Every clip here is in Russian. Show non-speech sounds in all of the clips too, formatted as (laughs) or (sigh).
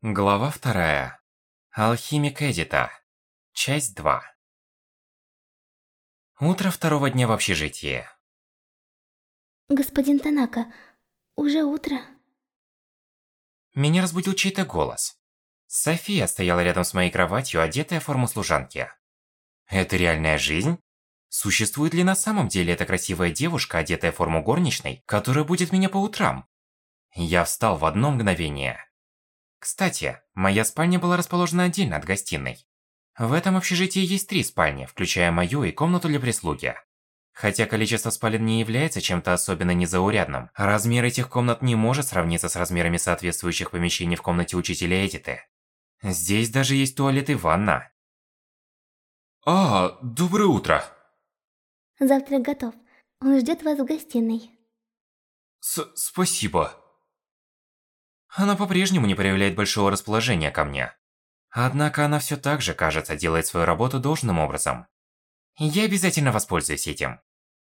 Глава вторая. Алхимик Эдита. Часть 2. Утро второго дня в общежитии. Господин Танака, уже утро. Меня разбудил чей-то голос. София стояла рядом с моей кроватью, одетая в форму служанки. Это реальная жизнь? Существует ли на самом деле эта красивая девушка, одетая в форму горничной, которая будет меня по утрам? Я встал в одно мгновение. Кстати, моя спальня была расположена отдельно от гостиной. В этом общежитии есть три спальни, включая мою и комнату для прислуги. Хотя количество спален не является чем-то особенно незаурядным, размер этих комнат не может сравниться с размерами соответствующих помещений в комнате учителя Эдиты. Здесь даже есть туалет и ванна. А, доброе утро. Завтрак готов. Он ждет вас в гостиной. С спасибо. Она по-прежнему не проявляет большого расположения ко мне. Однако она все так же, кажется, делает свою работу должным образом. Я обязательно воспользуюсь этим.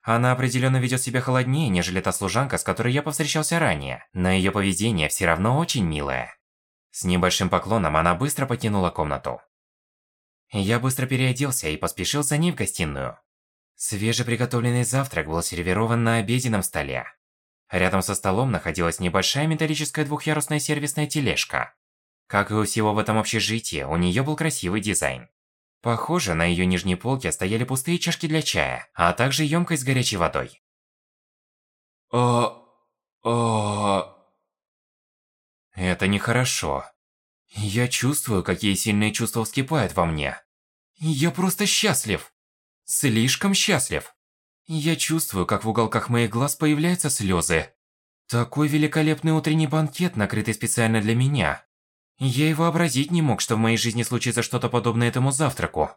Она определенно ведет себя холоднее, нежели та служанка, с которой я повстречался ранее, но ее поведение все равно очень милое. С небольшим поклоном она быстро покинула комнату. Я быстро переоделся и поспешил за ней в гостиную. Свежеприготовленный завтрак был сервирован на обеденном столе. Рядом со столом находилась небольшая металлическая двухъярусная сервисная тележка. Как и у всего в этом общежитии, у нее был красивый дизайн. Похоже, на ее нижней полке стояли пустые чашки для чая, а также емкость с горячей водой. А... А... Это нехорошо. Я чувствую, какие сильные чувства вскипают во мне. Я просто счастлив. Слишком счастлив. Я чувствую, как в уголках моих глаз появляются слезы. Такой великолепный утренний банкет, накрытый специально для меня. Я и вообразить не мог, что в моей жизни случится что-то подобное этому завтраку.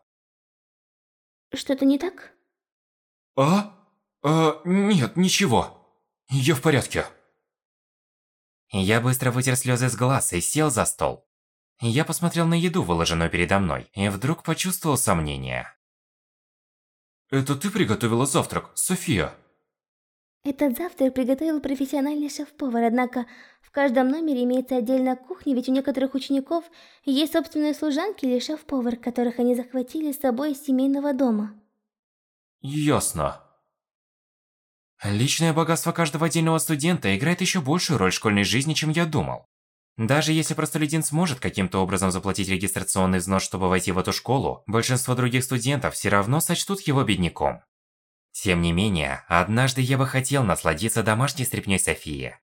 Что-то не так? А? А, нет, ничего. Я в порядке. Я быстро вытер слезы с глаз и сел за стол. Я посмотрел на еду, выложенную передо мной, и вдруг почувствовал сомнение. Это ты приготовила завтрак, София? Этот завтрак приготовил профессиональный шеф-повар, однако в каждом номере имеется отдельная кухня, ведь у некоторых учеников есть собственные служанки или шеф-повар, которых они захватили с собой из семейного дома. Ясно. Личное богатство каждого отдельного студента играет еще большую роль в школьной жизни, чем я думал. Даже если простолюдин сможет каким-то образом заплатить регистрационный взнос, чтобы войти в эту школу, большинство других студентов все равно сочтут его бедняком. Тем не менее, однажды я бы хотел насладиться домашней стряпнёй Софии.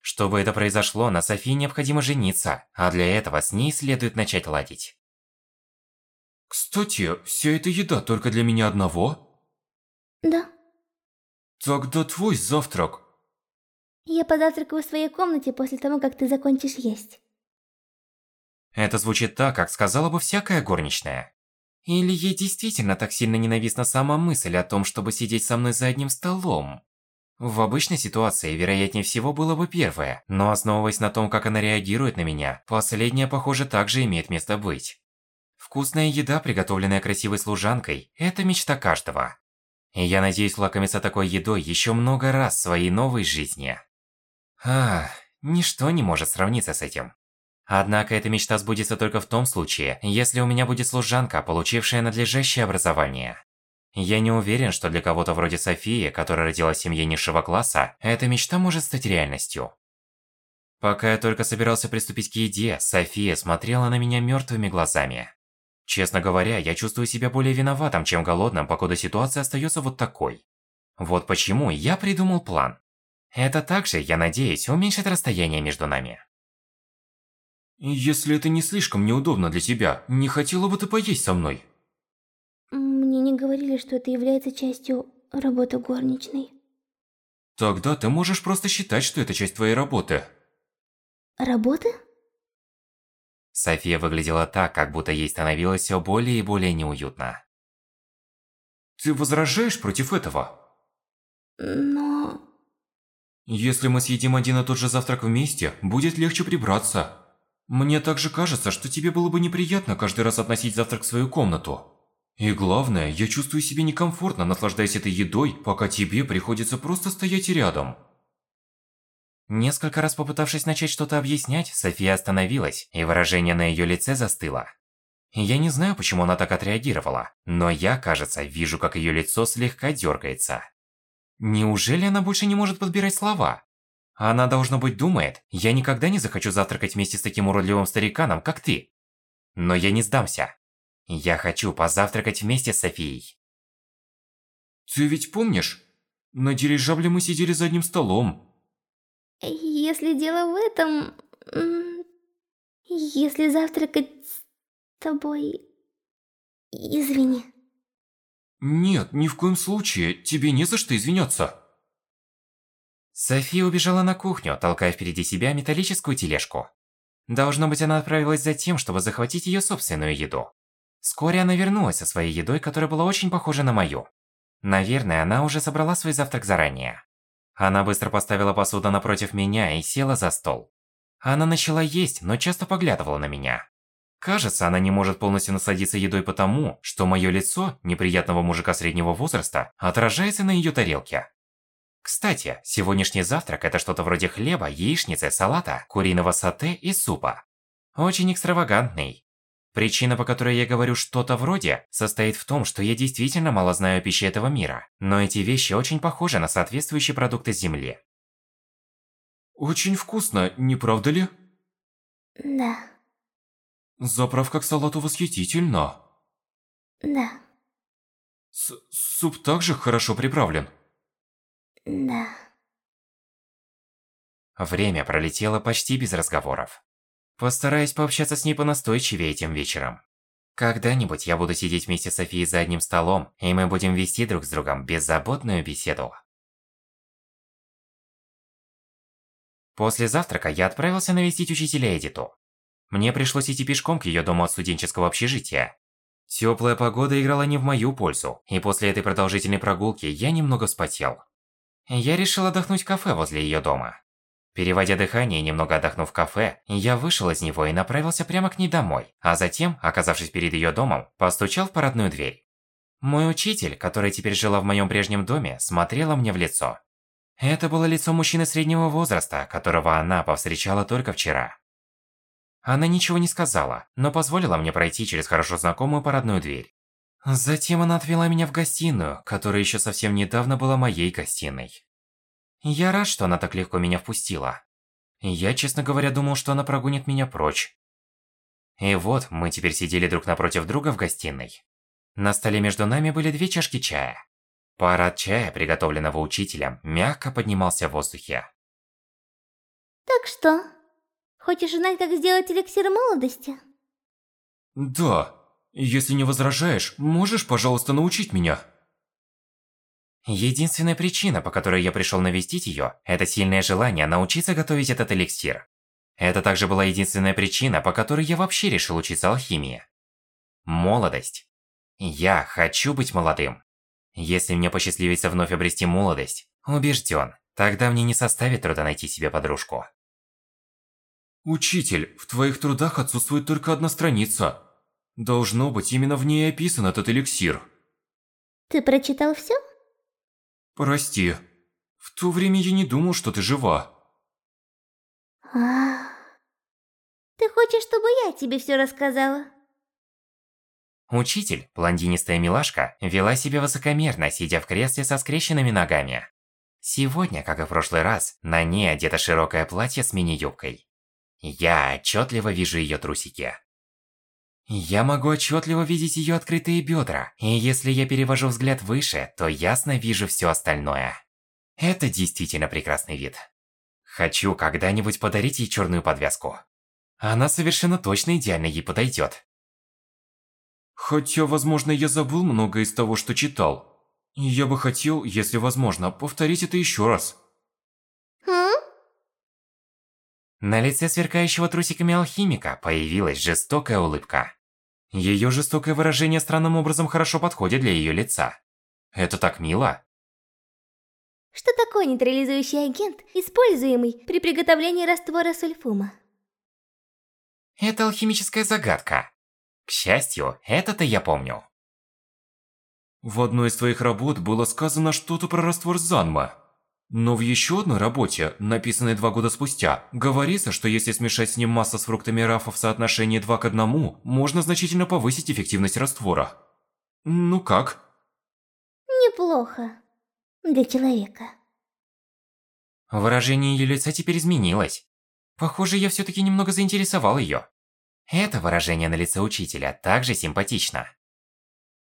Чтобы это произошло, на Софии необходимо жениться, а для этого с ней следует начать ладить. Кстати, вся эта еда только для меня одного? Да. Тогда твой завтрак я позавтракаю в своей комнате после того, как ты закончишь есть. Это звучит так, как сказала бы всякая горничная. Или ей действительно так сильно ненавистна сама мысль о том, чтобы сидеть со мной за одним столом? В обычной ситуации, вероятнее всего, было бы первое, но основываясь на том, как она реагирует на меня, последнее, похоже, также имеет место быть. Вкусная еда, приготовленная красивой служанкой, это мечта каждого. И я надеюсь лакомиться такой едой еще много раз в своей новой жизни. А, ничто не может сравниться с этим. Однако эта мечта сбудется только в том случае, если у меня будет служанка, получившая надлежащее образование. Я не уверен, что для кого-то вроде Софии, которая родилась в семье низшего класса, эта мечта может стать реальностью. Пока я только собирался приступить к еде, София смотрела на меня мертвыми глазами. Честно говоря, я чувствую себя более виноватым, чем голодным, покуда ситуация остается вот такой. Вот почему я придумал план. Это также, я надеюсь, уменьшит расстояние между нами. Если это не слишком неудобно для тебя, не хотела бы ты поесть со мной? Мне не говорили, что это является частью работы горничной. Тогда ты можешь просто считать, что это часть твоей работы. Работы? София выглядела так, как будто ей становилось все более и более неуютно. Ты возражаешь против этого? Но... Если мы съедим один и тот же завтрак вместе, будет легче прибраться. Мне также кажется, что тебе было бы неприятно каждый раз относить завтрак в свою комнату. И главное, я чувствую себя некомфортно, наслаждаясь этой едой, пока тебе приходится просто стоять рядом. Несколько раз попытавшись начать что-то объяснять, София остановилась, и выражение на ее лице застыло. Я не знаю, почему она так отреагировала, но я, кажется, вижу, как ее лицо слегка дергается. Неужели она больше не может подбирать слова? Она, должно быть, думает, я никогда не захочу завтракать вместе с таким уродливым стариканом, как ты. Но я не сдамся. Я хочу позавтракать вместе с Софией. Ты ведь помнишь? На дирижабле мы сидели за одним столом. Если дело в этом... Если завтракать с тобой... Извини. Нет, ни в коем случае. Тебе не за что извиняться. София убежала на кухню, толкая впереди себя металлическую тележку. Должно быть, она отправилась за тем, чтобы захватить ее собственную еду. Вскоре она вернулась со своей едой, которая была очень похожа на мою. Наверное, она уже собрала свой завтрак заранее. Она быстро поставила посуду напротив меня и села за стол. Она начала есть, но часто поглядывала на меня. Кажется, она не может полностью насладиться едой потому, что мое лицо, неприятного мужика среднего возраста, отражается на ее тарелке. Кстати, сегодняшний завтрак это что-то вроде хлеба, яичницы, салата, куриного сате и супа. Очень экстравагантный. Причина, по которой я говорю что-то вроде, состоит в том, что я действительно мало знаю о пище этого мира, но эти вещи очень похожи на соответствующие продукты Земли. Очень вкусно, не правда ли? Да. Заправка к салату восхитительна. Да. С суп также хорошо приправлен. Да. Время пролетело почти без разговоров. Постараюсь пообщаться с ней понастойчивее этим вечером. Когда-нибудь я буду сидеть вместе с Софией за одним столом, и мы будем вести друг с другом беззаботную беседу. После завтрака я отправился навестить учителя Эдиту. Мне пришлось идти пешком к ее дому от студенческого общежития. Теплая погода играла не в мою пользу, и после этой продолжительной прогулки я немного вспотел. Я решил отдохнуть в кафе возле ее дома. Переводя дыхание и немного отдохнув в кафе, я вышел из него и направился прямо к ней домой, а затем, оказавшись перед ее домом, постучал в парадную дверь. Мой учитель, которая теперь жила в моем прежнем доме, смотрела мне в лицо. Это было лицо мужчины среднего возраста, которого она повстречала только вчера. Она ничего не сказала, но позволила мне пройти через хорошо знакомую парадную дверь. Затем она отвела меня в гостиную, которая еще совсем недавно была моей гостиной. Я рад, что она так легко меня впустила. Я, честно говоря, думал, что она прогонит меня прочь. И вот, мы теперь сидели друг напротив друга в гостиной. На столе между нами были две чашки чая. Пар от чая, приготовленного учителем, мягко поднимался в воздухе. Так что, хочешь знать, как сделать эликсир молодости? Да. Если не возражаешь, можешь, пожалуйста, научить меня? Единственная причина, по которой я пришел навестить ее, это сильное желание научиться готовить этот эликсир. Это также была единственная причина, по которой я вообще решил учиться алхимии. Молодость. Я хочу быть молодым. Если мне посчастливится вновь обрести молодость, убежден, тогда мне не составит труда найти себе подружку. Учитель, в твоих трудах отсутствует только одна страница. Должно быть, именно в ней описан этот эликсир. Ты прочитал все? Прости. В то время я не думал, что ты жива. А, Ты хочешь, чтобы я тебе все рассказала? Учитель, блондинистая милашка, вела себя высокомерно, сидя в кресле со скрещенными ногами. Сегодня, как и в прошлый раз, на ней одето широкое платье с мини-юбкой. Я отчетливо вижу ее трусики. Я могу отчетливо видеть ее открытые бедра, и если я перевожу взгляд выше, то ясно вижу все остальное. Это действительно прекрасный вид. Хочу когда-нибудь подарить ей черную подвязку. Она совершенно точно идеально ей подойдет. Хотя, возможно, я забыл многое из того, что читал. Я бы хотел, если возможно, повторить это еще раз. Хм? На лице сверкающего трусиками алхимика появилась жестокая улыбка. Ее жестокое выражение странным образом хорошо подходит для ее лица. Это так мило. Что такое нейтрализующий агент, используемый при приготовлении раствора сульфума? Это алхимическая загадка. К счастью, это-то я помню. В одной из твоих работ было сказано что-то про раствор Занма. Но в еще одной работе, написанной два года спустя, говорится, что если смешать с ним масло с фруктами рафа в соотношении 2 к 1, можно значительно повысить эффективность раствора. Ну как? Неплохо. Для человека. Выражение ее лица теперь изменилось. Похоже, я все-таки немного заинтересовал ее. Это выражение на лице учителя также симпатично.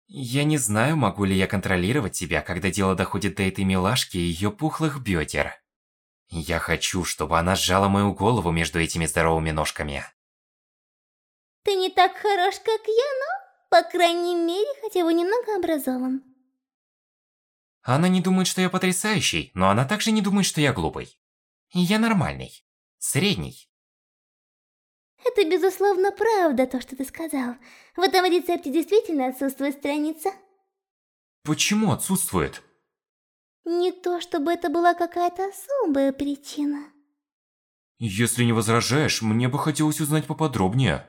Я не знаю, могу ли я контролировать тебя, когда дело доходит до этой милашки и ее пухлых бедер. Я хочу, чтобы она сжала мою голову между этими здоровыми ножками. Ты не так хорош, как я, но, по крайней мере, хотя бы немного образован. Она не думает, что я потрясающий, но она также не думает, что я глупый. Я нормальный. Средний. Это, безусловно, правда, то, что ты сказал. В этом рецепте действительно отсутствует страница. Почему отсутствует? Не то, чтобы это была какая-то особая причина. Если не возражаешь, мне бы хотелось узнать поподробнее.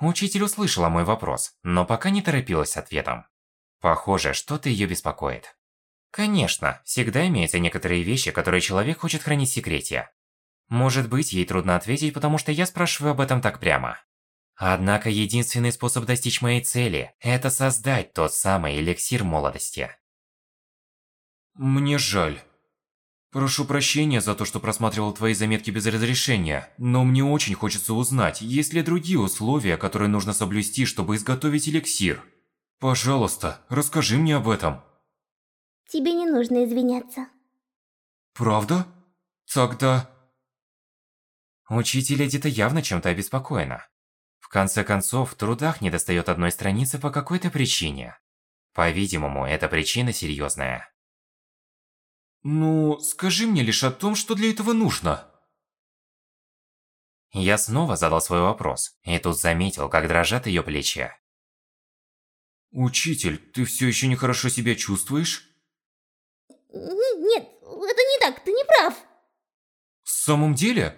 Учитель услышала мой вопрос, но пока не торопилась с ответом. Похоже, что-то ее беспокоит. Конечно, всегда имеются некоторые вещи, которые человек хочет хранить в секрете. Может быть, ей трудно ответить, потому что я спрашиваю об этом так прямо. Однако единственный способ достичь моей цели – это создать тот самый эликсир молодости. Мне жаль. Прошу прощения за то, что просматривал твои заметки без разрешения, но мне очень хочется узнать, есть ли другие условия, которые нужно соблюсти, чтобы изготовить эликсир. Пожалуйста, расскажи мне об этом. Тебе не нужно извиняться. Правда? Тогда... Учитель Эдита явно чем-то обеспокоена. В конце концов, в трудах недостает одной страницы по какой-то причине. По-видимому, эта причина серьезная. Ну, скажи мне лишь о том, что для этого нужно. Я снова задал свой вопрос, и тут заметил, как дрожат ее плечи. Учитель, ты все еще нехорошо себя чувствуешь? Нет, это не так, ты не прав. В самом деле?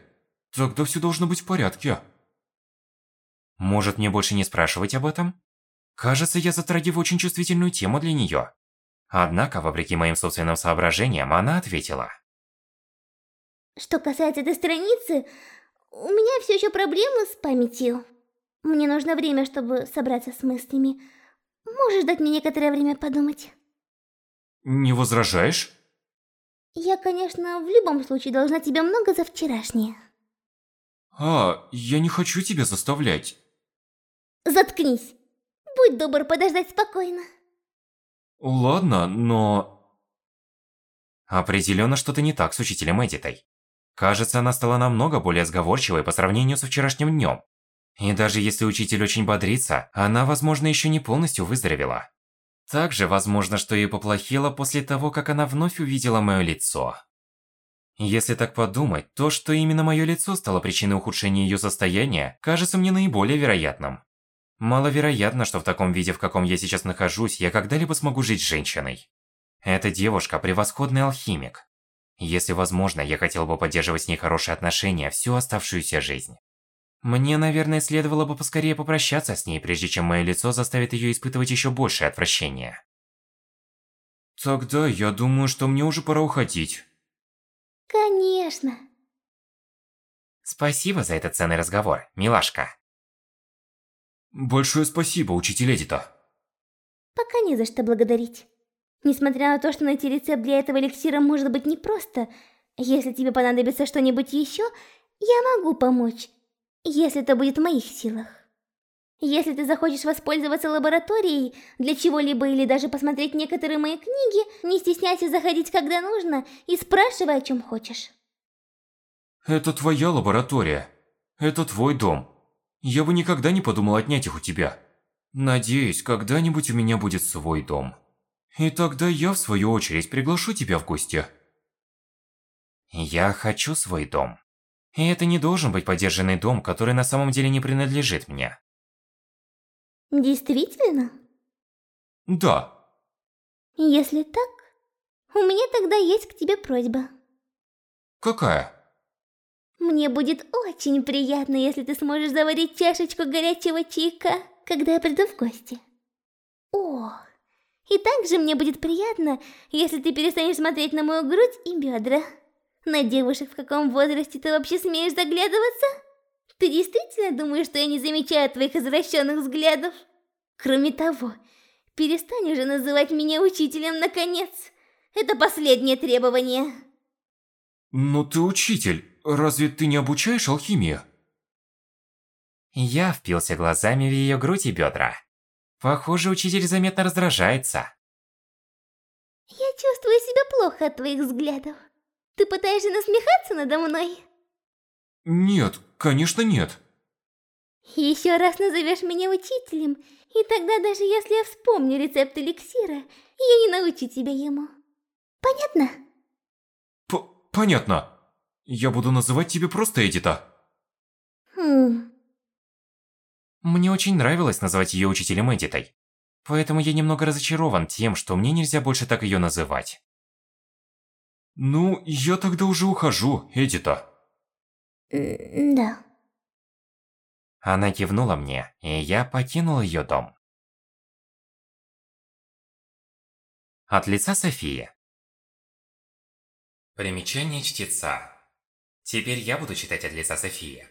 Тогда все должно быть в порядке. Может, мне больше не спрашивать об этом? Кажется, я затрагиваю очень чувствительную тему для нее. Однако, вопреки моим собственным соображениям, она ответила. Что касается этой страницы, у меня все еще проблемы с памятью. Мне нужно время, чтобы собраться с мыслями. Можешь дать мне некоторое время подумать? Не возражаешь? Я, конечно, в любом случае должна тебе много за вчерашнее. А, я не хочу тебя заставлять. Заткнись. Будь добр подождать спокойно. Ладно, но... Определенно что-то не так с учителем Эдитой. Кажется, она стала намного более сговорчивой по сравнению с вчерашним днем. И даже если учитель очень бодрится, она, возможно, еще не полностью выздоровела. Также возможно, что ей поплохело после того, как она вновь увидела мое лицо. Если так подумать, то, что именно мое лицо стало причиной ухудшения ее состояния, кажется мне наиболее вероятным. Маловероятно, что в таком виде, в каком я сейчас нахожусь, я когда-либо смогу жить с женщиной. Эта девушка – превосходный алхимик. Если возможно, я хотел бы поддерживать с ней хорошие отношения всю оставшуюся жизнь. Мне, наверное, следовало бы поскорее попрощаться с ней, прежде чем мое лицо заставит ее испытывать еще большее отвращение. Тогда я думаю, что мне уже пора уходить. Конечно. Спасибо за этот ценный разговор, милашка. Большое спасибо, учитель Эдита. Пока не за что благодарить. Несмотря на то, что найти рецепт для этого эликсира может быть непросто, если тебе понадобится что-нибудь еще, я могу помочь, если это будет в моих силах. Если ты захочешь воспользоваться лабораторией для чего-либо или даже посмотреть некоторые мои книги, не стесняйся заходить, когда нужно, и спрашивай, о чем хочешь. Это твоя лаборатория. Это твой дом. Я бы никогда не подумал отнять их у тебя. Надеюсь, когда-нибудь у меня будет свой дом. И тогда я, в свою очередь, приглашу тебя в гости. Я хочу свой дом. И это не должен быть подержанный дом, который на самом деле не принадлежит мне. Действительно? Да. Если так, у меня тогда есть к тебе просьба. Какая? Мне будет очень приятно, если ты сможешь заварить чашечку горячего чайка, когда я приду в гости. О, И также мне будет приятно, если ты перестанешь смотреть на мою грудь и бедра. На девушек в каком возрасте ты вообще смеешь заглядываться? Ты действительно думаешь, что я не замечаю твоих извращенных взглядов? Кроме того, перестань уже называть меня учителем, наконец. Это последнее требование. Но ты учитель. Разве ты не обучаешь алхимии? Я впился глазами в ее грудь и бедра. Похоже, учитель заметно раздражается. Я чувствую себя плохо от твоих взглядов. Ты пытаешься насмехаться надо мной? Нет, конечно нет. Еще раз назовешь меня учителем, и тогда даже если я вспомню рецепт эликсира, я не научу тебя ему. Понятно? П понятно. Я буду называть тебя просто Эдита. Хм... Мне очень нравилось называть ее учителем Эдитой. Поэтому я немного разочарован тем, что мне нельзя больше так ее называть. Ну, я тогда уже ухожу, Эдита. Да. Она кивнула мне, и я покинул ее дом. От лица Софии. Примечание чтеца. Теперь я буду читать от лица Софии.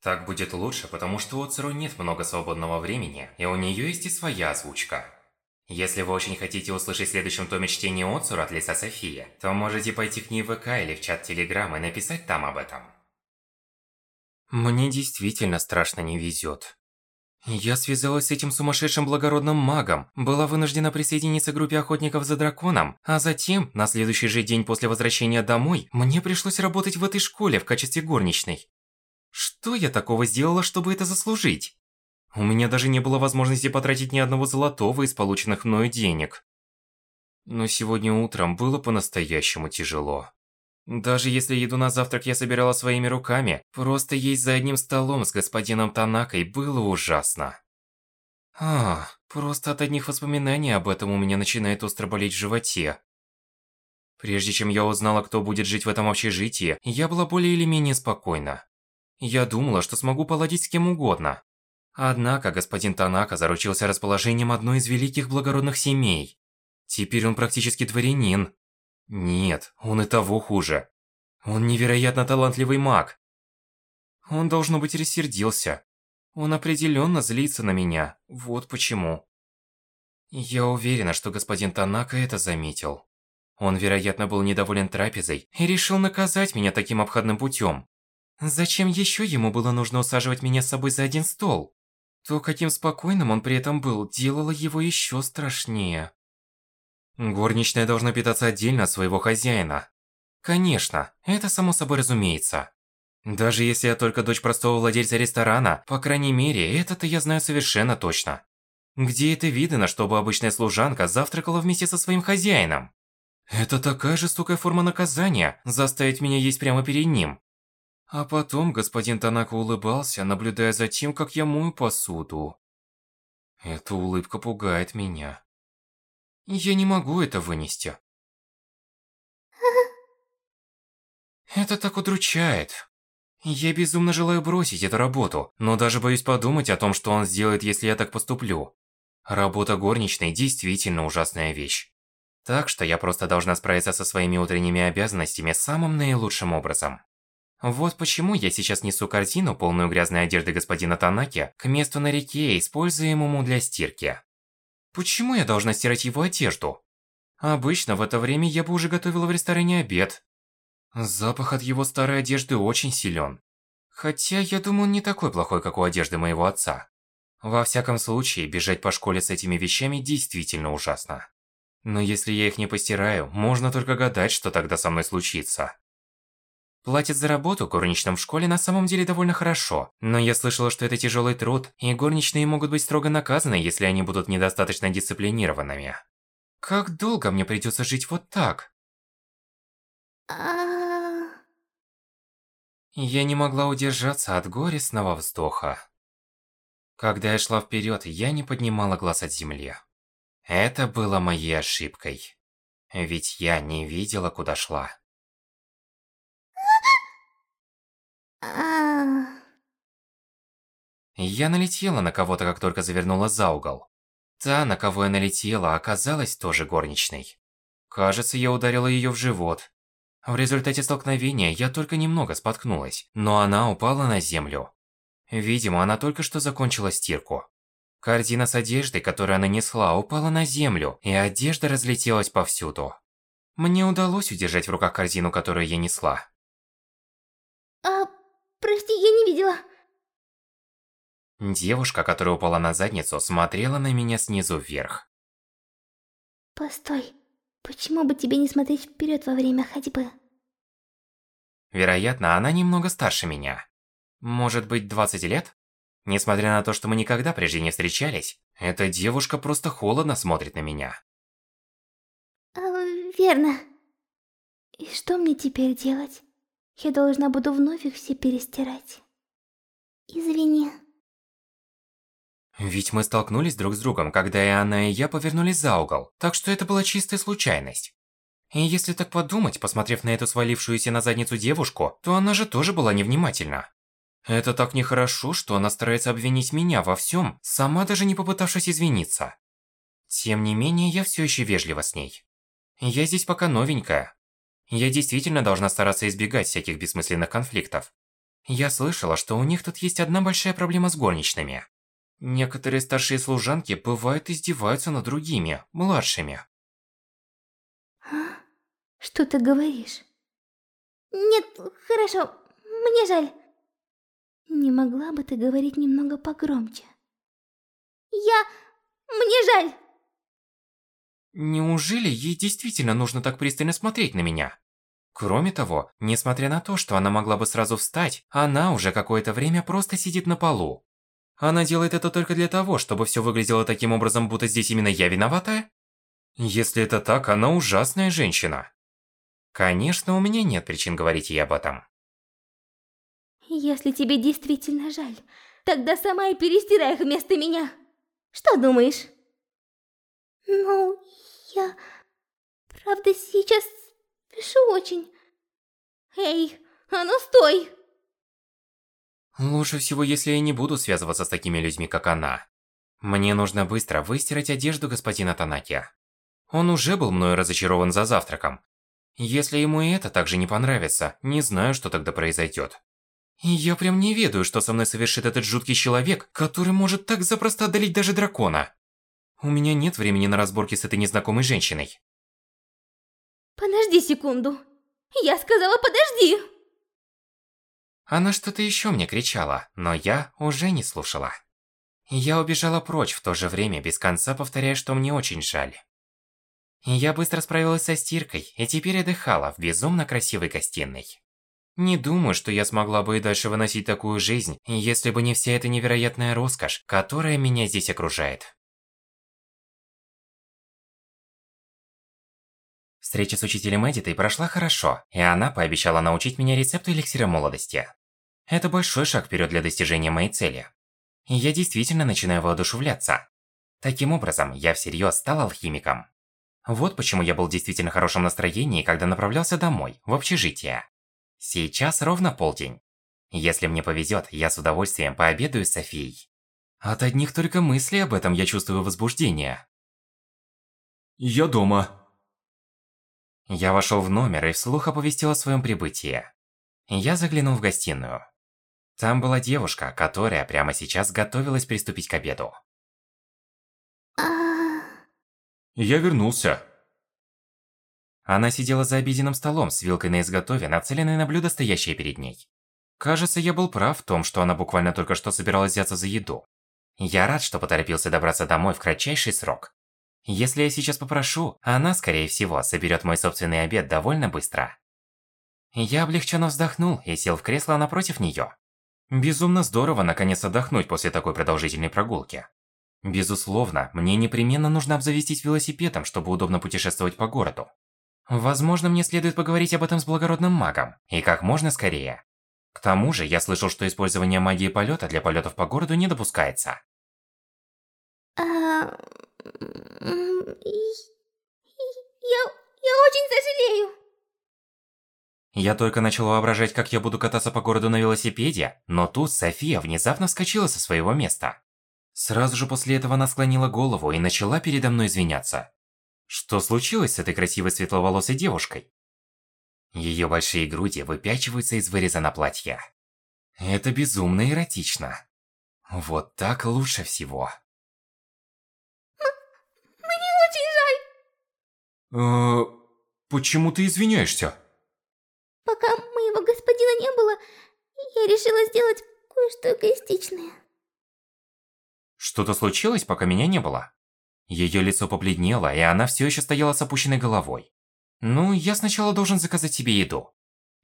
Так будет лучше, потому что у Цуру нет много свободного времени, и у нее есть и своя озвучка. Если вы очень хотите услышать в следующем томе чтения Оцура от лица Софии, то можете пойти к ней в ВК или в чат Телеграм и написать там об этом. Мне действительно страшно не везет. Я связалась с этим сумасшедшим благородным магом, была вынуждена присоединиться к группе охотников за драконом, а затем, на следующий же день после возвращения домой, мне пришлось работать в этой школе в качестве горничной. Что я такого сделала, чтобы это заслужить? У меня даже не было возможности потратить ни одного золотого из полученных мною денег. Но сегодня утром было по-настоящему тяжело. Даже если еду на завтрак я собирала своими руками, просто есть за одним столом с господином Танакой было ужасно. А, просто от одних воспоминаний об этом у меня начинает остро болеть в животе. Прежде чем я узнала, кто будет жить в этом общежитии, я была более или менее спокойна. Я думала, что смогу поладить с кем угодно. Однако господин Танака заручился расположением одной из великих благородных семей. Теперь он практически дворянин. Нет, он и того хуже. Он невероятно талантливый маг. Он, должно быть, рассердился. Он определенно злится на меня. Вот почему. Я уверена, что господин Танака это заметил. Он, вероятно, был недоволен трапезой и решил наказать меня таким обходным путем. Зачем еще ему было нужно усаживать меня с собой за один стол? То, каким спокойным он при этом был, делало его еще страшнее. Горничная должна питаться отдельно от своего хозяина. Конечно, это само собой разумеется. Даже если я только дочь простого владельца ресторана, по крайней мере, это-то я знаю совершенно точно. Где это видно, чтобы обычная служанка завтракала вместе со своим хозяином? Это такая жестокая форма наказания, заставить меня есть прямо перед ним. А потом господин Танака улыбался, наблюдая за тем, как я мою посуду. Эта улыбка пугает меня. Я не могу это вынести. (laughs) Это так удручает. Я безумно желаю бросить эту работу, но даже боюсь подумать о том, что он сделает, если я так поступлю. Работа горничной действительно ужасная вещь. Так что я просто должна справиться со своими утренними обязанностями самым наилучшим образом. Вот почему я сейчас несу корзину, полную грязной одежды господина Танаки, к месту на реке, используемому для стирки. Почему я должна стирать его одежду? Обычно в это время я бы уже готовила в ресторане обед. Запах от его старой одежды очень силен. Хотя, я думаю, он не такой плохой, как у одежды моего отца. Во всяком случае, бежать по школе с этими вещами действительно ужасно. Но если я их не постираю, можно только гадать, что тогда со мной случится. Платят за работу горничным в школе на самом деле довольно хорошо, но я слышала, что это тяжелый труд, и горничные могут быть строго наказаны, если они будут недостаточно дисциплинированными. Как долго мне придется жить вот так? Я не могла удержаться от горестного вздоха. Когда я шла вперед, я не поднимала глаз от земли. Это было моей ошибкой. Ведь я не видела, куда шла. А... Я налетела на кого-то, как только завернула за угол. Та, на кого я налетела, оказалась тоже горничной. Кажется, я ударила ее в живот. В результате столкновения я только немного споткнулась, но она упала на землю. Видимо, она только что закончила стирку. Корзина с одеждой, которую она несла, упала на землю, и одежда разлетелась повсюду. Мне удалось удержать в руках корзину, которую я несла. Прости, я не видела. Девушка, которая упала на задницу, смотрела на меня снизу вверх. Постой, почему бы тебе не смотреть вперед во время ходьбы? Вероятно, она немного старше меня. Может быть, 20 лет? Несмотря на то, что мы никогда прежде не встречались, эта девушка просто холодно смотрит на меня. А, верно. И что мне теперь делать? Я должна буду вновь их все перестирать. Извини. Ведь мы столкнулись друг с другом, когда и она, и я повернулись за угол, так что это была чистая случайность. И если так подумать, посмотрев на эту свалившуюся на задницу девушку, то она же тоже была невнимательна. Это так нехорошо, что она старается обвинить меня во всем, сама даже не попытавшись извиниться. Тем не менее, я все еще вежлива с ней. Я здесь пока новенькая. Я действительно должна стараться избегать всяких бессмысленных конфликтов. Я слышала, что у них тут есть одна большая проблема с горничными. Некоторые старшие служанки бывают издеваются над другими, младшими. Что ты говоришь? Нет, хорошо, мне жаль. Не могла бы ты говорить немного погромче? Я... мне жаль. Неужели ей действительно нужно так пристально смотреть на меня? Кроме того, несмотря на то, что она могла бы сразу встать, она уже какое-то время просто сидит на полу. Она делает это только для того, чтобы все выглядело таким образом, будто здесь именно я виноватая? Если это так, она ужасная женщина. Конечно, у меня нет причин говорить ей об этом. Если тебе действительно жаль, тогда сама и перестирай их вместо меня. Что думаешь? Ну, я... Правда, сейчас спешу очень. Эй, а ну стой! Лучше всего, если я не буду связываться с такими людьми, как она. Мне нужно быстро выстирать одежду господина Танаки. Он уже был мною разочарован за завтраком. Если ему и это также не понравится, не знаю, что тогда произойдет. Я прям не ведаю, что со мной совершит этот жуткий человек, который может так запросто одолеть даже дракона. У меня нет времени на разборки с этой незнакомой женщиной. Подожди секунду. Я сказала подожди! Она что-то еще мне кричала, но я уже не слушала. Я убежала прочь, в то же время без конца повторяя, что мне очень жаль. Я быстро справилась со стиркой и теперь отдыхала в безумно красивой гостиной. Не думаю, что я смогла бы и дальше выносить такую жизнь, если бы не вся эта невероятная роскошь, которая меня здесь окружает. Встреча с учителем Эдитой прошла хорошо, и она пообещала научить меня рецепту эликсира молодости. Это большой шаг вперед для достижения моей цели. И я действительно начинаю воодушевляться. Таким образом, я всерьез стал алхимиком. Вот почему я был в действительно хорошем настроении, когда направлялся домой, в общежитие. Сейчас ровно полдень. Если мне повезет, я с удовольствием пообедаю с Софией. От одних только мыслей об этом я чувствую возбуждение. Я дома. Я вошел в номер и вслух оповестил о своем прибытии. Я заглянул в гостиную. Там была девушка, которая прямо сейчас готовилась приступить к обеду. Я вернулся. Она сидела за обеденным столом с вилкой на изготове, нацеленной на блюдо, стоящее перед ней. Кажется, я был прав в том, что она буквально только что собиралась взяться за еду. Я рад, что поторопился добраться домой в кратчайший срок. Если я сейчас попрошу, она, скорее всего, соберет мой собственный обед довольно быстро. Я облегченно вздохнул и сел в кресло напротив нее. Безумно здорово наконец отдохнуть после такой продолжительной прогулки. Безусловно, мне непременно нужно обзавестись велосипедом, чтобы удобно путешествовать по городу. Возможно, мне следует поговорить об этом с благородным магом, и как можно скорее. К тому же, я слышал, что использование магии полета для полетов по городу не допускается. Я... очень сожалею. Я только начал воображать, как я буду кататься по городу на велосипеде, но тут София внезапно вскочила со своего места. Сразу же после этого она склонила голову и начала передо мной извиняться. Что случилось с этой красивой светловолосой девушкой? Ее большие груди выпячиваются из выреза на платье. Это безумно эротично. Вот так лучше всего. Мне очень жаль. Э, почему ты извиняешься? Пока моего господина не было, я решила сделать кое-что эгоистичное. Что-то случилось, пока меня не было? Ее лицо побледнело, и она все еще стояла с опущенной головой. Ну, я сначала должен заказать себе еду.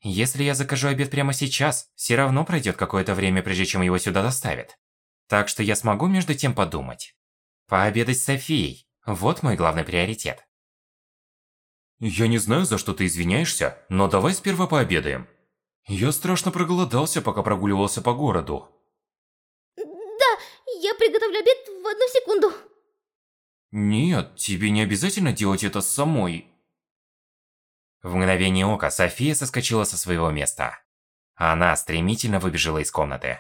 Если я закажу обед прямо сейчас, все равно пройдет какое-то время, прежде чем его сюда доставят. Так что я смогу между тем подумать. Пообедать с Софией – вот мой главный приоритет. Я не знаю, за что ты извиняешься, но давай сперва пообедаем. Я страшно проголодался, пока прогуливался по городу. Да, я приготовлю обед в одну секунду. Нет, тебе не обязательно делать это самой. В мгновение ока София соскочила со своего места. Она стремительно выбежала из комнаты.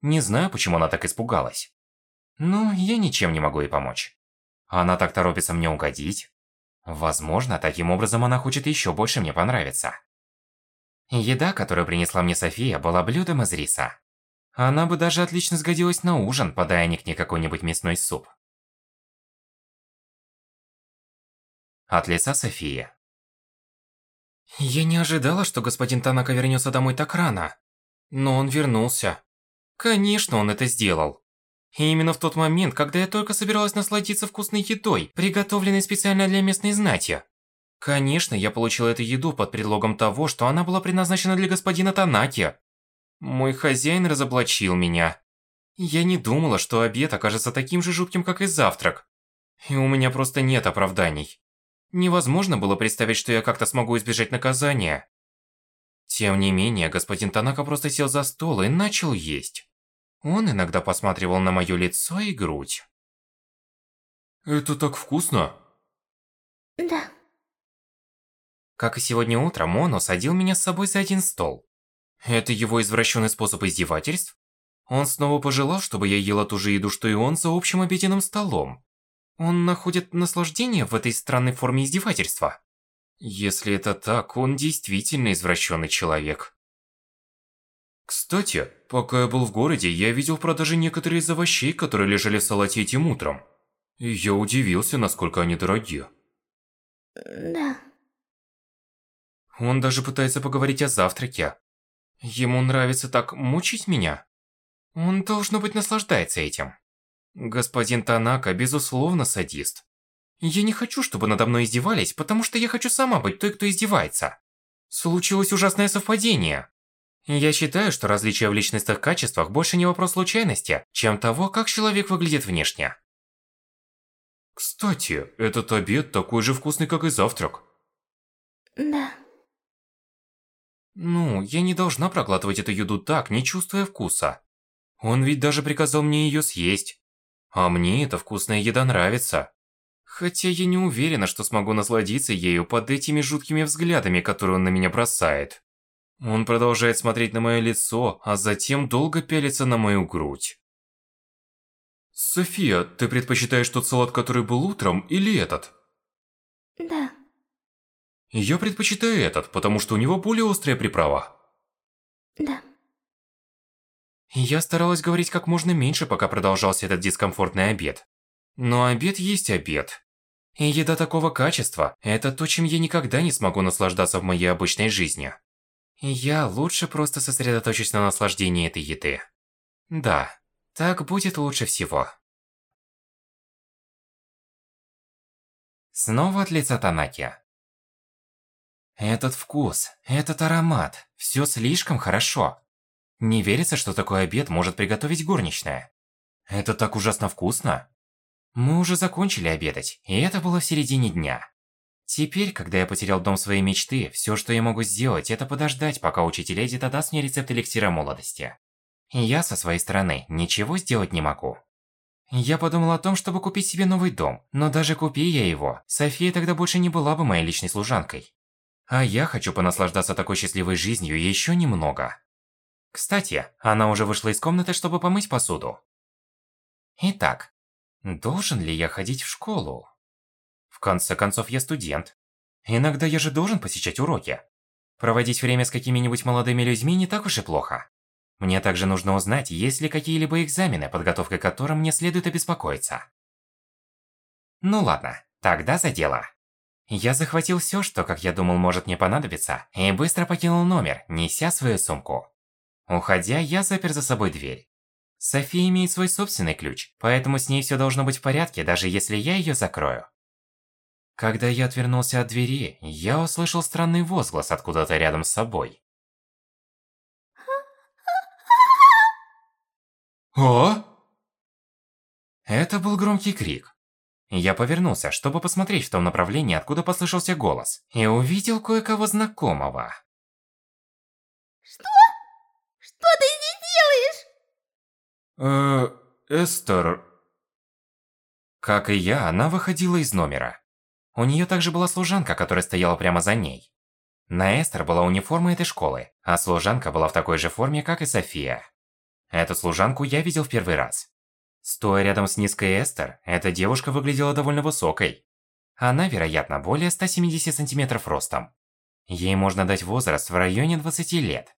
Не знаю, почему она так испугалась. Ну, я ничем не могу ей помочь. Она так торопится мне угодить. Возможно, таким образом она хочет еще больше мне понравиться. Еда, которую принесла мне София, была блюдом из риса. Она бы даже отлично сгодилась на ужин, подая не к ней какой-нибудь мясной суп. От лица Софии. Я не ожидала, что господин Танака вернется домой так рано. Но он вернулся. Конечно, он это сделал. И именно в тот момент, когда я только собиралась насладиться вкусной едой, приготовленной специально для местной знати. Конечно, я получила эту еду под предлогом того, что она была предназначена для господина Танаки. Мой хозяин разоблачил меня. Я не думала, что обед окажется таким же жутким, как и завтрак. И у меня просто нет оправданий. Невозможно было представить, что я как-то смогу избежать наказания. Тем не менее, господин Танака просто сел за стол и начал есть. Он иногда посматривал на моё лицо и грудь. Это так вкусно. Да. Как и сегодня утром, он усадил меня с собой за один стол. Это его извращенный способ издевательств? Он снова пожелал, чтобы я ела ту же еду, что и он, за общим обеденным столом. Он находит наслаждение в этой странной форме издевательства. Если это так, он действительно извращенный человек. Кстати, пока я был в городе, я видел в продаже некоторые из овощей, которые лежали в салате этим утром. И я удивился, насколько они дорогие. Да. Он даже пытается поговорить о завтраке. Ему нравится так мучить меня. Он, должно быть, наслаждается этим. Господин Танака, безусловно, садист. Я не хочу, чтобы надо мной издевались, потому что я хочу сама быть той, кто издевается. Случилось ужасное совпадение. Я считаю, что различия в личностных качествах больше не вопрос случайности, чем того, как человек выглядит внешне. Кстати, этот обед такой же вкусный, как и завтрак. Да. Ну, я не должна проглатывать эту еду так, не чувствуя вкуса. Он ведь даже приказал мне ее съесть. А мне эта вкусная еда нравится. Хотя я не уверена, что смогу насладиться ею под этими жуткими взглядами, которые он на меня бросает. Он продолжает смотреть на мое лицо, а затем долго пялится на мою грудь. София, ты предпочитаешь тот салат, который был утром, или этот? Да. Я предпочитаю этот, потому что у него более острая приправа. Да. Я старалась говорить как можно меньше, пока продолжался этот дискомфортный обед. Но обед есть обед. И еда такого качества – это то, чем я никогда не смогу наслаждаться в моей обычной жизни. Я лучше просто сосредоточусь на наслаждении этой еды. Да, так будет лучше всего. Снова от лица Танаки. Этот вкус, этот аромат, все слишком хорошо. Не верится, что такой обед может приготовить горничная. Это так ужасно вкусно. Мы уже закончили обедать, и это было в середине дня. Теперь, когда я потерял дом своей мечты, все, что я могу сделать, это подождать, пока учитель Эдита даст мне рецепт эликсира молодости. Я, со своей стороны, ничего сделать не могу. Я подумал о том, чтобы купить себе новый дом, но даже купи я его, София тогда больше не была бы моей личной служанкой. А я хочу понаслаждаться такой счастливой жизнью еще немного. Кстати, она уже вышла из комнаты, чтобы помыть посуду. Итак, должен ли я ходить в школу? В конце концов, я студент. Иногда я же должен посещать уроки. Проводить время с какими-нибудь молодыми людьми не так уж и плохо. Мне также нужно узнать, есть ли какие-либо экзамены, подготовкой к которым мне следует обеспокоиться. Ну ладно, тогда за дело. Я захватил все, что, как я думал, может мне понадобиться, и быстро покинул номер, неся свою сумку. Уходя, я запер за собой дверь. София имеет свой собственный ключ, поэтому с ней все должно быть в порядке, даже если я ее закрою. Когда я отвернулся от двери, я услышал странный возглас откуда-то рядом с собой. А? Это был громкий крик. Я повернулся, чтобы посмотреть в том направлении, откуда послышался голос, и увидел кое-кого знакомого. Что? Что ты здесь делаешь? Э, Эстер... Как и я, она выходила из номера. У нее также была служанка, которая стояла прямо за ней. На Эстер была униформа этой школы, а служанка была в такой же форме, как и София. Эту служанку я видел в первый раз. Стоя рядом с низкой Эстер, эта девушка выглядела довольно высокой. Она, вероятно, более 170 сантиметров ростом. Ей можно дать возраст в районе 20 лет.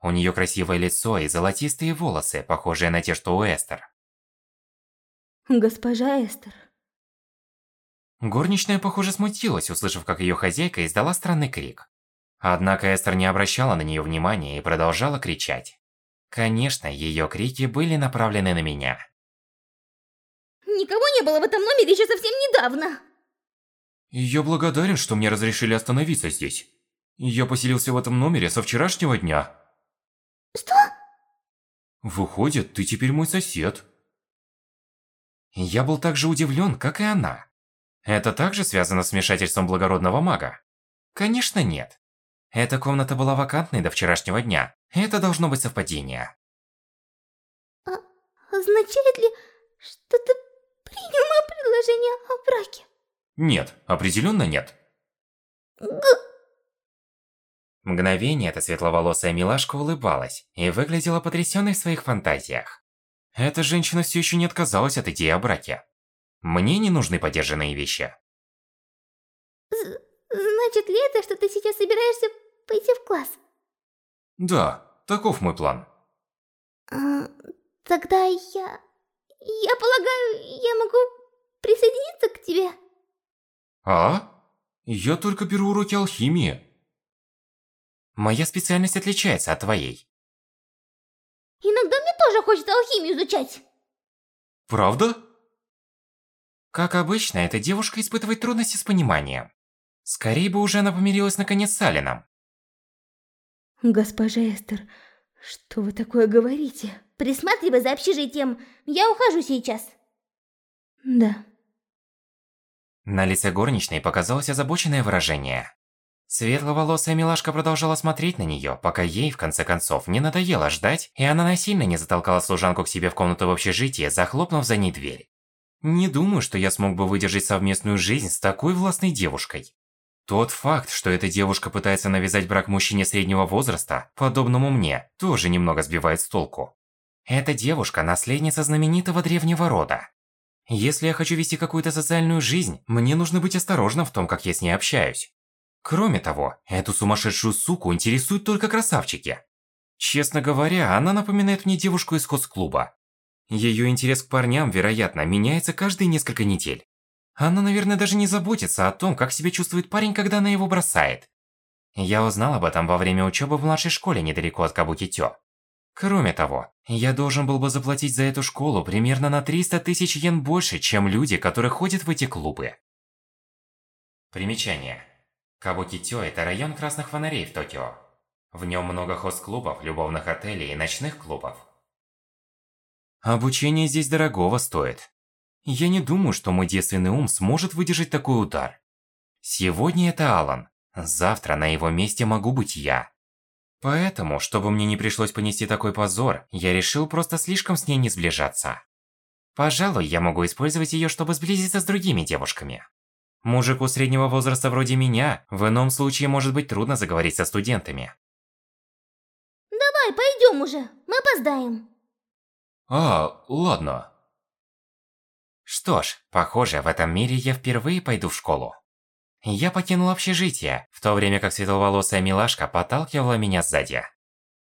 У нее красивое лицо и золотистые волосы, похожие на те, что у Эстер. Госпожа Эстер. Горничная, похоже, смутилась, услышав, как ее хозяйка издала странный крик. Однако Эстер не обращала на нее внимания и продолжала кричать. Конечно, ее крики были направлены на меня. Никого не было в этом номере еще совсем недавно. Я благодарен, что мне разрешили остановиться здесь. Я поселился в этом номере со вчерашнего дня. Что? Выходит, ты теперь мой сосед. Я был так же удивлен, как и она. Это также связано с вмешательством благородного мага? Конечно, нет. Эта комната была вакантной до вчерашнего дня. Это должно быть совпадение. А, означает ли, что ты принял мое предложение о браке? Нет, определенно нет. Г Мгновение эта светловолосая милашка улыбалась и выглядела потрясенной в своих фантазиях. Эта женщина все еще не отказалась от идеи о браке. Мне не нужны подержанные вещи. З значит ли это, что ты сейчас собираешься пойти в класс? Да, таков мой план. А, тогда я... Я полагаю, я могу присоединиться к тебе? А? Я только беру уроки алхимии. Моя специальность отличается от твоей. Иногда мне тоже хочется алхимию изучать. Правда? Как обычно, эта девушка испытывает трудности с пониманием. Скорее бы уже она помирилась наконец с Алином. Госпожа Эстер, что вы такое говорите? Присматривай за общежитием. Я ухожу сейчас. Да. На лице горничной показалось озабоченное выражение. Светловолосая милашка продолжала смотреть на нее, пока ей, в конце концов, не надоело ждать, и она насильно не затолкала служанку к себе в комнату в общежитии, захлопнув за ней дверь. Не думаю, что я смог бы выдержать совместную жизнь с такой властной девушкой. Тот факт, что эта девушка пытается навязать брак мужчине среднего возраста, подобному мне, тоже немного сбивает с толку. Эта девушка – наследница знаменитого древнего рода. Если я хочу вести какую-то социальную жизнь, мне нужно быть осторожным в том, как я с ней общаюсь. Кроме того, эту сумасшедшую суку интересуют только красавчики. Честно говоря, она напоминает мне девушку из хостклуба. Ее интерес к парням, вероятно, меняется каждые несколько недель. Она, наверное, даже не заботится о том, как себя чувствует парень, когда она его бросает. Я узнал об этом во время учебы в младшей школе недалеко от Кабукитё. Кроме того, я должен был бы заплатить за эту школу примерно на 300 тысяч йен больше, чем люди, которые ходят в эти клубы. Примечание. Кабукитё – это район красных фонарей в Токио. В нем много хост-клубов, любовных отелей и ночных клубов. Обучение здесь дорогого стоит. Я не думаю, что мой девственный ум сможет выдержать такой удар. Сегодня это Алан, завтра на его месте могу быть я. Поэтому, чтобы мне не пришлось понести такой позор, я решил просто слишком с ней не сближаться. Пожалуй, я могу использовать ее, чтобы сблизиться с другими девушками. Мужику среднего возраста вроде меня, в ином случае может быть трудно заговорить со студентами. Давай, пойдем уже, мы опоздаем. А, ладно. Что ж, похоже, в этом мире я впервые пойду в школу. Я покинул общежитие, в то время как светловолосая милашка подталкивала меня сзади.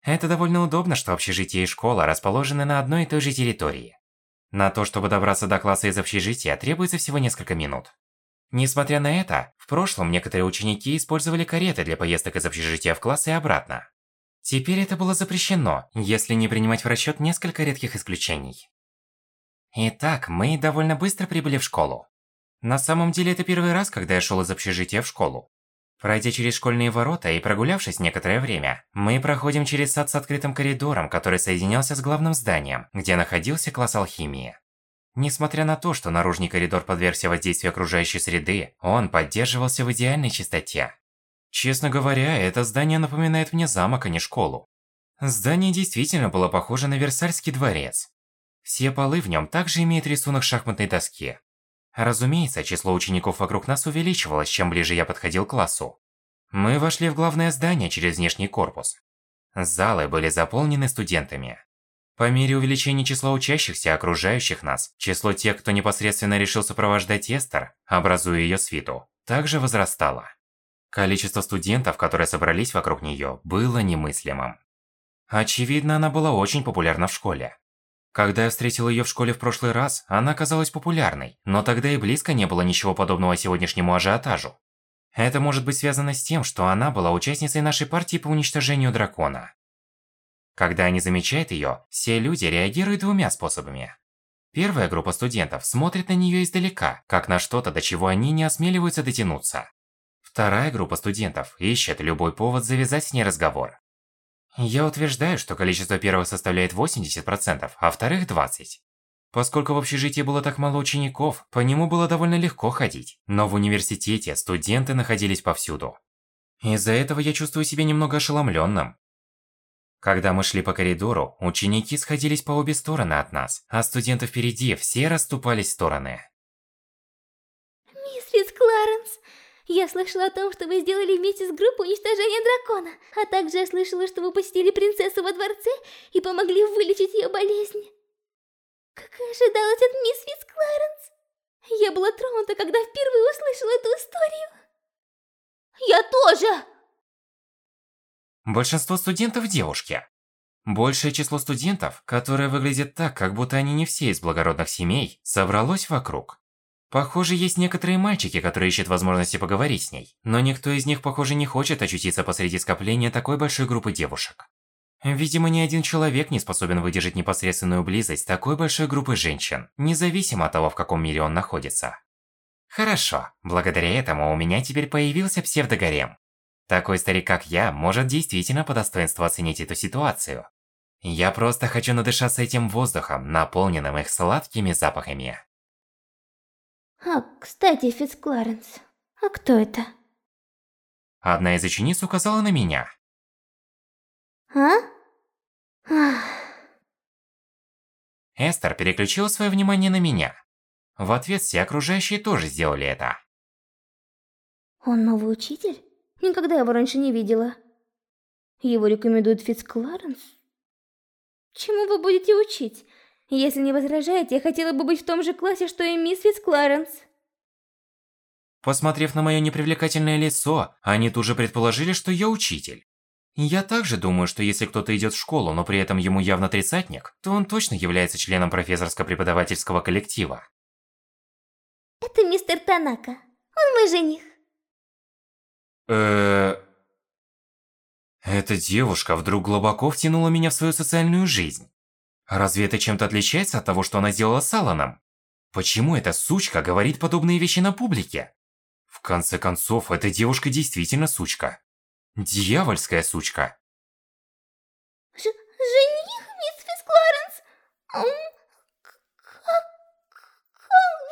Это довольно удобно, что общежитие и школа расположены на одной и той же территории. На то, чтобы добраться до класса из общежития, требуется всего несколько минут. Несмотря на это, в прошлом некоторые ученики использовали кареты для поездок из общежития в класс и обратно. Теперь это было запрещено, если не принимать в расчет несколько редких исключений. Итак, мы довольно быстро прибыли в школу. На самом деле это первый раз, когда я шел из общежития в школу. Пройдя через школьные ворота и прогулявшись некоторое время, мы проходим через сад с открытым коридором, который соединялся с главным зданием, где находился класс алхимии. Несмотря на то, что наружный коридор подвергся воздействию окружающей среды, он поддерживался в идеальной чистоте. Честно говоря, это здание напоминает мне замок, а не школу. Здание действительно было похоже на Версальский дворец. Все полы в нем также имеют рисунок шахматной доски. Разумеется, число учеников вокруг нас увеличивалось, чем ближе я подходил к классу. Мы вошли в главное здание через внешний корпус. Залы были заполнены студентами. По мере увеличения числа учащихся, окружающих нас, число тех, кто непосредственно решил сопровождать Эстер, образуя ее свиту, также возрастало. Количество студентов, которые собрались вокруг нее, было немыслимым. Очевидно, она была очень популярна в школе. Когда я встретил ее в школе в прошлый раз, она казалась популярной, но тогда и близко не было ничего подобного сегодняшнему ажиотажу. Это может быть связано с тем, что она была участницей нашей партии по уничтожению дракона. Когда они замечают ее, все люди реагируют двумя способами. Первая группа студентов смотрит на нее издалека, как на что-то, до чего они не осмеливаются дотянуться. Вторая группа студентов ищет любой повод завязать с ней разговор. Я утверждаю, что количество первых составляет 80%, а вторых 20%. Поскольку в общежитии было так мало учеников, по нему было довольно легко ходить. Но в университете студенты находились повсюду. Из-за этого я чувствую себя немного ошеломленным. Когда мы шли по коридору, ученики сходились по обе стороны от нас, а студенты впереди все расступались в стороны. Мисс Кларенс, я слышала о том, что вы сделали вместе с группой уничтожения дракона, а также я слышала, что вы посетили принцессу во дворце и помогли вылечить ее болезнь. Как и ожидалось от мисс Фитц Кларенс. Я была тронута, когда впервые услышала эту историю. Я тоже! Большинство студентов девушки. Большее число студентов, которые выглядят так, как будто они не все из благородных семей, собралось вокруг. Похоже, есть некоторые мальчики, которые ищут возможности поговорить с ней, но никто из них, похоже, не хочет очутиться посреди скопления такой большой группы девушек. Видимо, ни один человек не способен выдержать непосредственную близость такой большой группы женщин, независимо от того, в каком мире он находится. Хорошо, благодаря этому у меня теперь появился псевдогарем. Такой старик, как я, может действительно по достоинству оценить эту ситуацию. Я просто хочу надышаться этим воздухом, наполненным их сладкими запахами. А, кстати, Фицкларенс, а кто это? Одна из учениц указала на меня. А? Ах. Эстер переключила свое внимание на меня. В ответ все окружающие тоже сделали это. Он новый учитель? Никогда его раньше не видела. Его рекомендует Фицкларенс? Чему вы будете учить? Если не возражаете, я хотела бы быть в том же классе, что и миссис Кларенс. Посмотрев на мое непривлекательное лицо, они тут же предположили, что я учитель. Я также думаю, что если кто-то идет в школу, но при этом ему явно тридцатник, то он точно является членом профессорско-преподавательского коллектива. Это мистер Танака. Он мой жених. Эээ... Эта девушка вдруг глубоко втянула меня в свою социальную жизнь. Разве это чем-то отличается от того, что она сделала с Алланом? Почему эта сучка говорит подобные вещи на публике? В конце концов, эта девушка действительно сучка. Дьявольская сучка. Ж жених, мисс Фискларенс? Как... Как...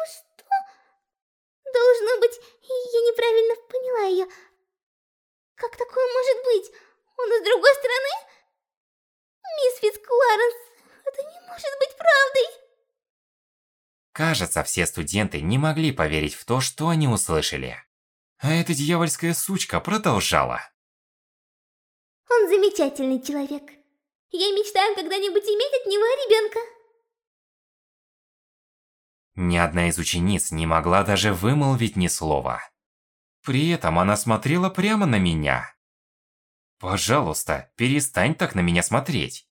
Что? Должно быть, я неправильно поняла ее. Как такое может быть? Он из другой стороны? Мисс Фискларенс это не может быть правдой! Кажется, все студенты не могли поверить в то, что они услышали. А эта дьявольская сучка продолжала. Он замечательный человек. Я мечтаю когда-нибудь иметь от него ребенка. Ни одна из учениц не могла даже вымолвить ни слова. При этом она смотрела прямо на меня. Пожалуйста, перестань так на меня смотреть.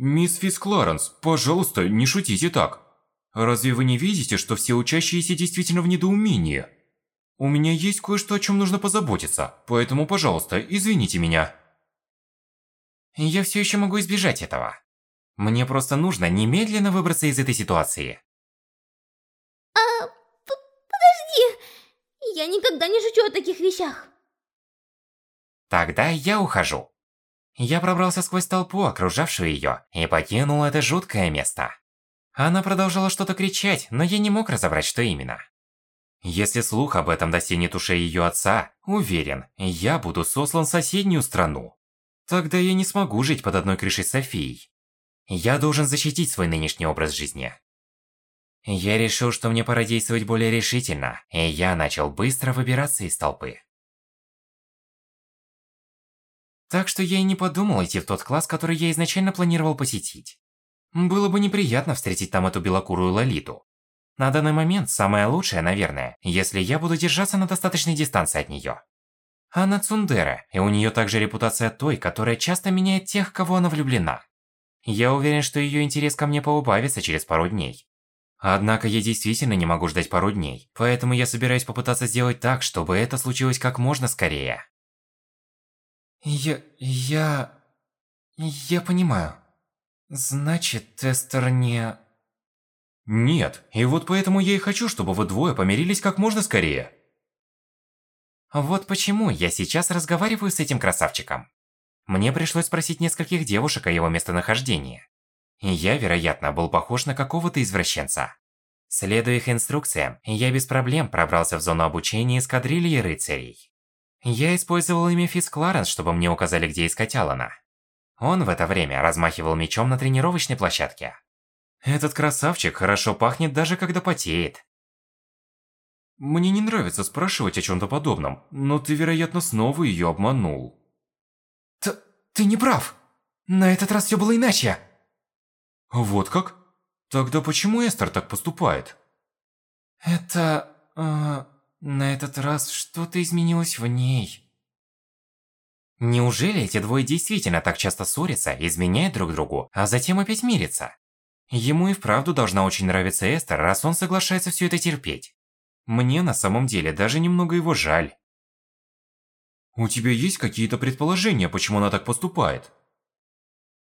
Мисс Физ Кларенс, пожалуйста, не шутите так. Разве вы не видите, что все учащиеся действительно в недоумении? У меня есть кое-что, о чем нужно позаботиться, поэтому, пожалуйста, извините меня. Я все еще могу избежать этого. Мне просто нужно немедленно выбраться из этой ситуации. А, подожди! Я никогда не шучу о таких вещах. Тогда я ухожу. Я пробрался сквозь толпу, окружавшую ее, и покинул это жуткое место. Она продолжала что-то кричать, но я не мог разобрать, что именно. Если слух об этом достигнет ушей ее отца, уверен, я буду сослан в соседнюю страну. Тогда я не смогу жить под одной крышей с Софией. Я должен защитить свой нынешний образ жизни. Я решил, что мне пора действовать более решительно, и я начал быстро выбираться из толпы. Так что я и не подумал идти в тот класс, который я изначально планировал посетить. Было бы неприятно встретить там эту белокурую Лолиту. На данный момент самое лучшее, наверное, если я буду держаться на достаточной дистанции от нее. Она Цундера, и у нее также репутация той, которая часто меняет тех, кого она влюблена. Я уверен, что ее интерес ко мне поубавится через пару дней. Однако я действительно не могу ждать пару дней, поэтому я собираюсь попытаться сделать так, чтобы это случилось как можно скорее. Я... я... я понимаю. Значит, тестер не... Нет, и вот поэтому я и хочу, чтобы вы двое помирились как можно скорее. Вот почему я сейчас разговариваю с этим красавчиком. Мне пришлось спросить нескольких девушек о его местонахождении. И я, вероятно, был похож на какого-то извращенца. Следуя их инструкциям, я без проблем пробрался в зону обучения эскадрильи рыцарей. Я использовал имя Физ Кларенс, чтобы мне указали, где искать Алана. Он в это время размахивал мечом на тренировочной площадке. Этот красавчик хорошо пахнет даже когда потеет. Мне не нравится спрашивать о чем-то подобном, но ты, вероятно, снова ее обманул. Т ты не прав. На этот раз все было иначе. Вот как? Тогда почему Эстер так поступает? Это... Э, на этот раз что-то изменилось в ней. Неужели эти двое действительно так часто ссорятся, изменяют друг другу, а затем опять мирятся? Ему и вправду должна очень нравиться Эстер, раз он соглашается все это терпеть. Мне на самом деле даже немного его жаль. У тебя есть какие-то предположения, почему она так поступает?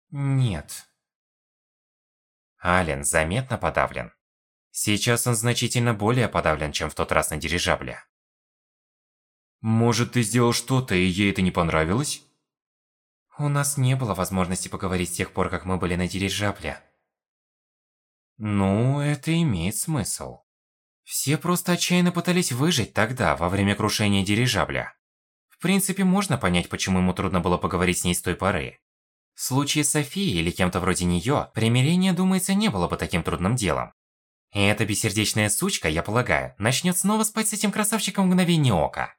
Нет. Ален заметно подавлен. Сейчас он значительно более подавлен, чем в тот раз на дирижабле. Может, ты сделал что-то, и ей это не понравилось? У нас не было возможности поговорить с тех пор, как мы были на дирижабле. Ну, это имеет смысл. Все просто отчаянно пытались выжить тогда, во время крушения дирижабля. В принципе, можно понять, почему ему трудно было поговорить с ней с той поры. В случае с Софией или кем-то вроде неё, примирение, думается, не было бы таким трудным делом. Эта бессердечная сучка, я полагаю, начнёт снова спать с этим красавчиком в мгновение ока.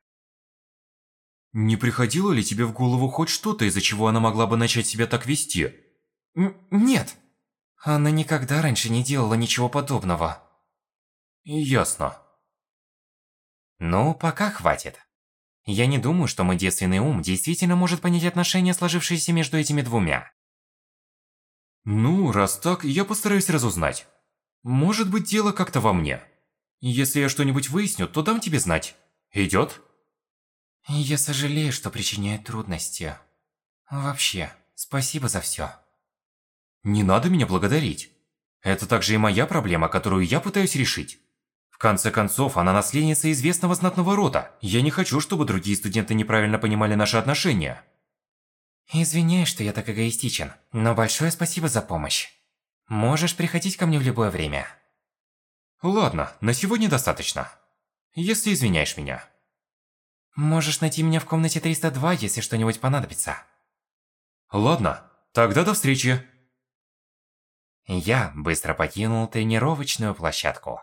Не приходило ли тебе в голову хоть что-то, из-за чего она могла бы начать себя так вести? Н нет. Она никогда раньше не делала ничего подобного. Ясно. Ну, пока хватит. Я не думаю, что мой девственный ум действительно может понять отношения, сложившиеся между этими двумя. Ну, раз так, я постараюсь разузнать. Может быть, дело как-то во мне. Если я что-нибудь выясню, то дам тебе знать. Идёт? Я сожалею, что причиняет трудности. Вообще, спасибо за всё. Не надо меня благодарить. Это также и моя проблема, которую я пытаюсь решить. В конце концов, она наследница известного знатного рода. Я не хочу, чтобы другие студенты неправильно понимали наши отношения. Извиняюсь, что я так эгоистичен, но большое спасибо за помощь. Можешь приходить ко мне в любое время. Ладно, на сегодня достаточно. Если извиняешь меня. Можешь найти меня в комнате 302, если что-нибудь понадобится. Ладно, тогда до встречи. Я быстро покинул тренировочную площадку.